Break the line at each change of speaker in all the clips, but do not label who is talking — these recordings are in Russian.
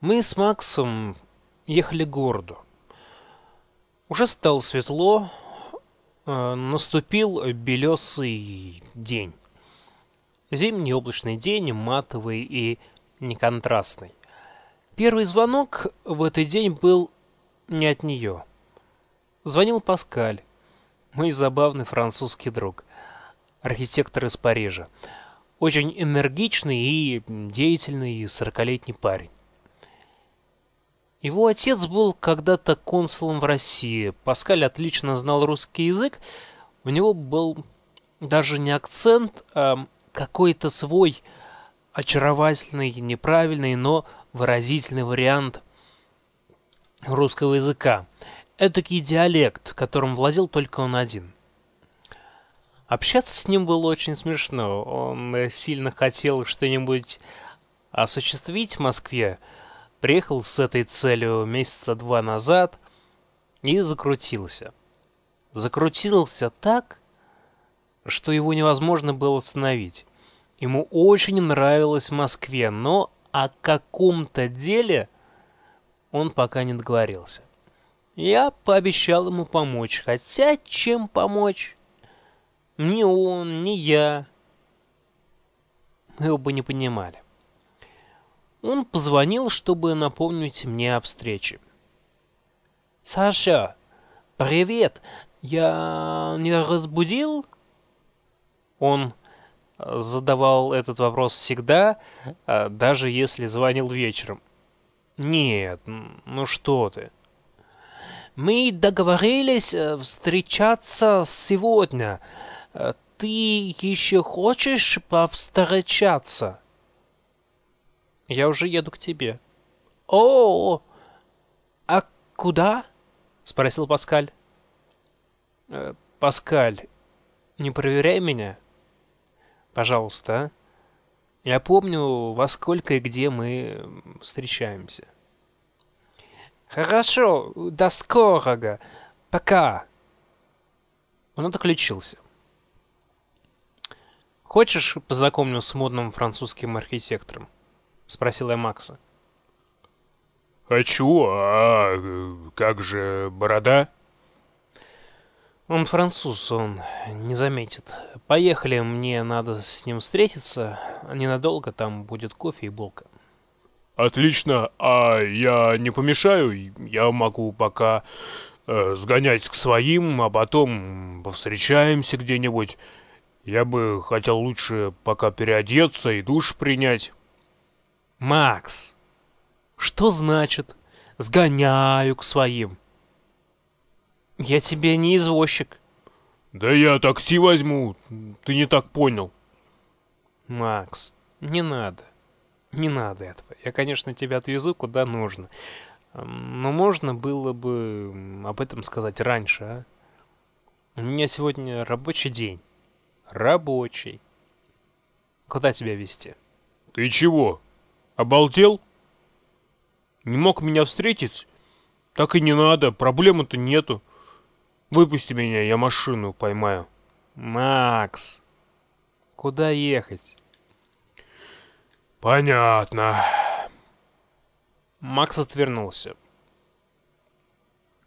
Мы с Максом ехали к городу. Уже стало светло, э, наступил белесый день. Зимний облачный день, матовый и неконтрастный. Первый звонок в этот день был не от нее. Звонил Паскаль, мой забавный французский друг, архитектор из Парижа. Очень энергичный и деятельный сорокалетний парень. Его отец был когда-то консулом в России. Паскаль отлично знал русский язык. У него был даже не акцент, а какой-то свой очаровательный, неправильный, но выразительный вариант русского языка. Этакий диалект, которым владел только он один. Общаться с ним было очень смешно. Он сильно хотел что-нибудь осуществить в Москве, Приехал с этой целью месяца два назад и закрутился. Закрутился так, что его невозможно было остановить. Ему очень нравилось в Москве, но о каком-то деле он пока не договорился. Я пообещал ему помочь, хотя чем помочь? Ни он, ни я. Мы оба не понимали. Он позвонил, чтобы напомнить мне о встрече. «Саша, привет! Я не разбудил?» Он задавал этот вопрос всегда, а даже если звонил вечером. «Нет, ну что ты!» «Мы договорились э, встречаться сегодня. Э, ты еще хочешь повстречаться?» Я уже еду к тебе. О, а куда? спросил Паскаль. Э, Паскаль, не проверяй меня, пожалуйста. А? Я помню, во сколько и где мы встречаемся. Хорошо, до скорого. Пока. Он отключился. Хочешь, познакомлю с модным французским архитектором? — спросил я Макса.
«Хочу, а как же борода?»
«Он француз, он не заметит. Поехали, мне надо с ним встретиться. Ненадолго, там будет кофе и булка».
«Отлично, а я не помешаю? Я могу пока э, сгонять к своим, а потом повстречаемся где-нибудь. Я бы хотел лучше пока переодеться и душ принять».
Макс, что значит «сгоняю к своим»? Я тебе не извозчик.
Да я такси возьму, ты не так понял.
Макс, не надо, не надо этого. Я, конечно, тебя отвезу куда нужно. Но можно было бы об этом сказать раньше, а? У меня сегодня рабочий день. Рабочий. Куда тебя везти?
Ты чего? Обалдел? Не мог меня встретить? Так и не надо, проблемы-то нету. Выпусти меня, я машину поймаю.
Макс, куда ехать?
Понятно.
Макс отвернулся.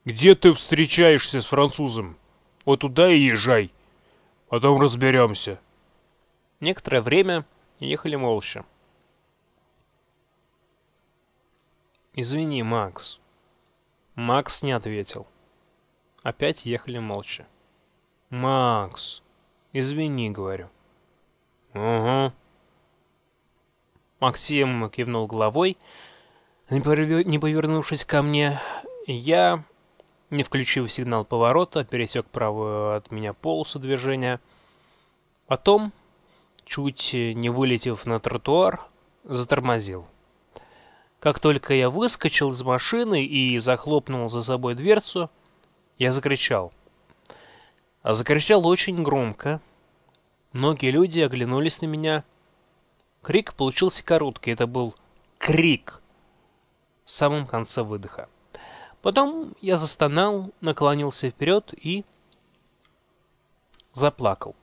Где ты встречаешься с французом? Вот туда и езжай. Потом разберемся.
Некоторое время ехали молча. «Извини, Макс». Макс не ответил. Опять ехали молча. «Макс, извини», — говорю.
«Угу».
Максим кивнул головой, не повернувшись ко мне. Я, не включив сигнал поворота, пересек правую от меня полосу движения. Потом, чуть не вылетев на тротуар, затормозил. Как только я выскочил из машины и захлопнул за собой дверцу, я закричал. А закричал очень громко. Многие люди оглянулись на меня. Крик получился короткий, это был крик в самом конце выдоха. Потом я застонал, наклонился вперед и заплакал.